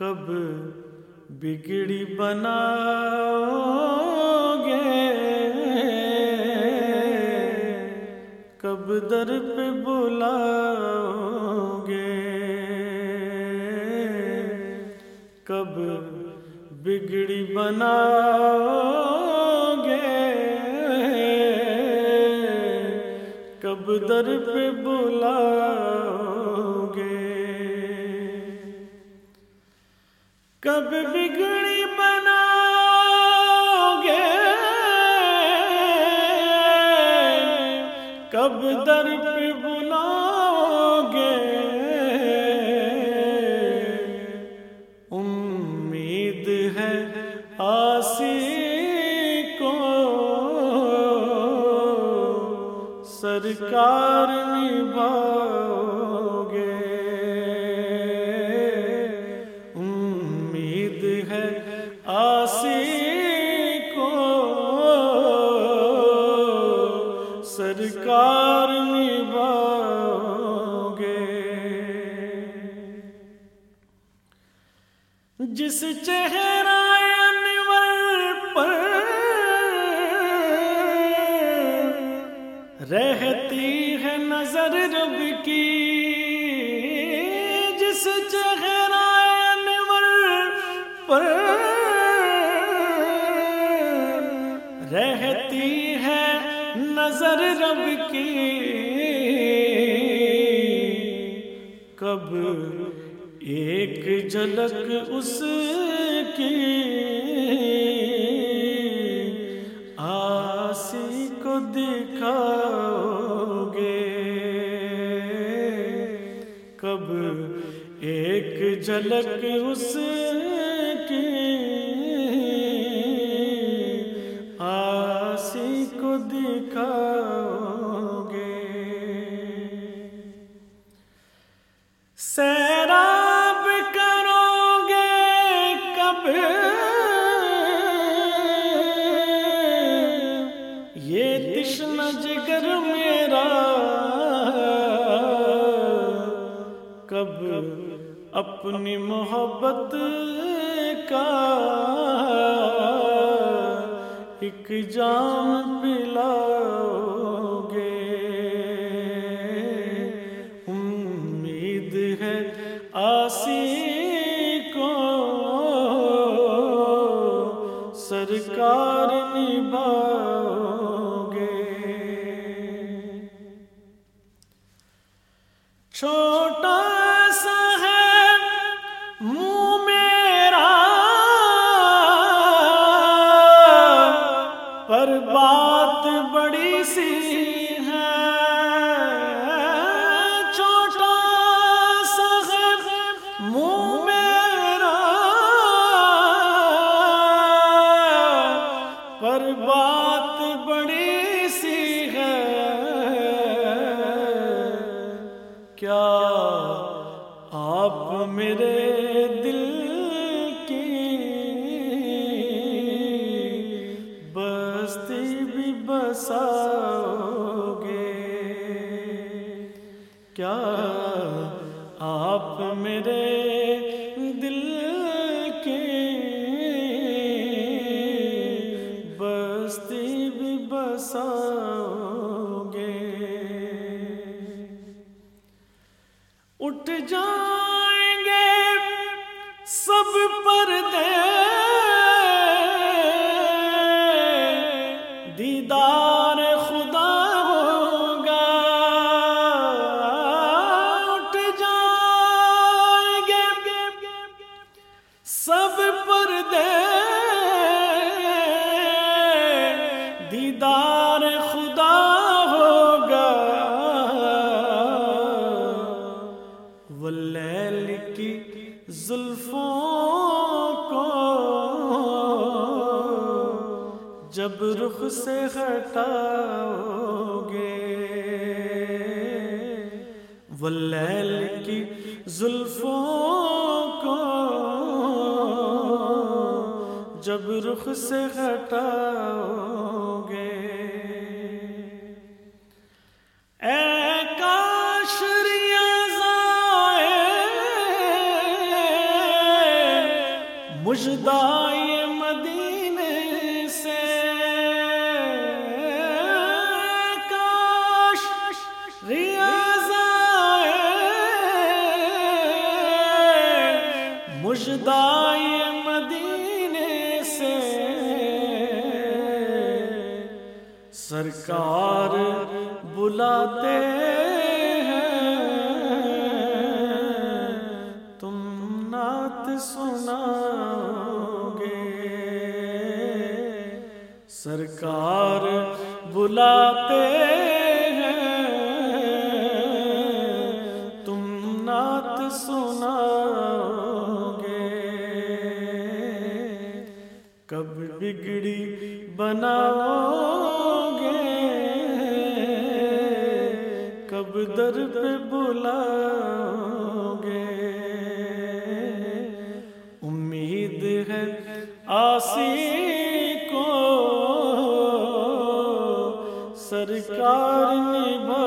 کب بگڑی بنا گے کب در پہ بلا گے کب بگڑی بنا گے کب در پہ بلا کب بگڑی بنا گے کب در پہ بلا گے امید ہے آسی کو سرکار نبھاؤ جس چہرہ انور پر رہتی ہے نظر رب کی، جس چہرہ انور پر رہتی ہے نظر رب کی۔ کب ایک جھلک اس کی آسی کو دکھاؤ گے۔ کب ایک جھلک اس کی اپنی محبت کا ایک جام پلاؤ گے۔ امید ہے آسی کو سرکار نبھاؤ گے۔ چھوٹا کیا آپ میرے دل کی بستی بھی بسا گے؟ کیا آپ میرے دل کی بستی بھی بسا جائیں گے سب پردے کی زلفوں کو جب رخ سے ہٹاؤ گے واللیل کی زلفوں کو جب رخ سے ہٹاؤ مجدائے مدینے سے سرکار بلاتے سنا گے سرکار بلاتے بگڑی بناؤ گے کب در پہ بلا آسی کو سرکار نبھا